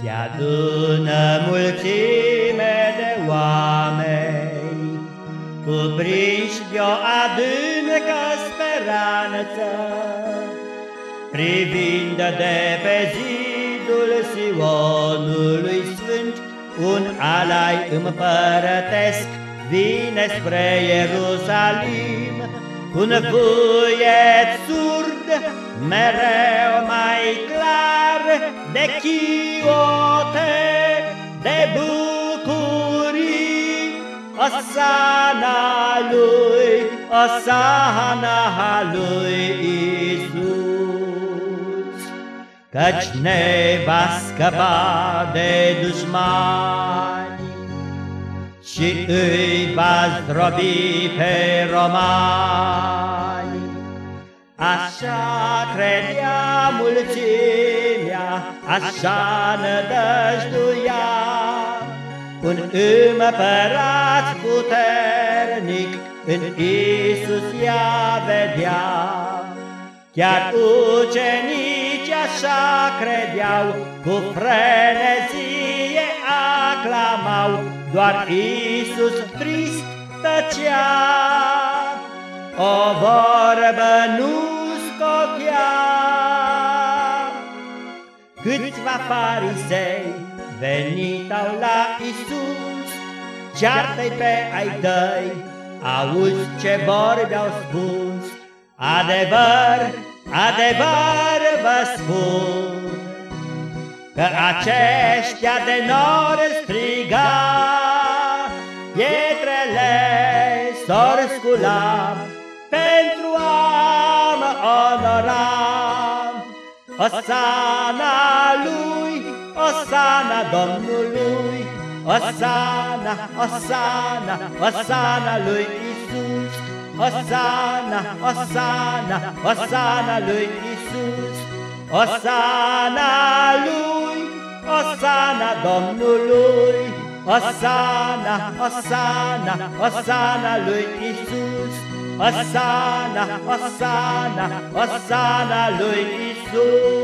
Se adună mulțime de oameni, Cuprinși de-o adâncă speranță, Privind de pe zidul Sionului Sfânt, Un alai împărătesc vine spre Ierusalim, Un vuiet surd, mereu mai clar, De chiote, de bucurii, Osana lui, Osana lui Isus. Căci ne va scăpa de dușmani Și îi va zdrobi pe romani. Așa credea mulțimea, așa nădăjduia, Un împărat puternic în Isus ea vedea. Chiar ucenici așa credeau, cu frenezie aclamau, Doar Isus trist tăcea. O vorbă nu Câțiva farisei venitau la Isus, Ceartă-i pe ai tăi, auzi ce vorbi au spus, Adevăr, adevăr vă spun, Că aceștia de nor striga, Pietrele s-or scula, Osana lui, Osana Domnului, Osana, Osana, Osana lui Isus, Osana, Osana, Osana lui Isus, Osana lui, Osana Domnului, Osana, Osana, Osana lui Isus, Osana, Osana, Osana lui Isus.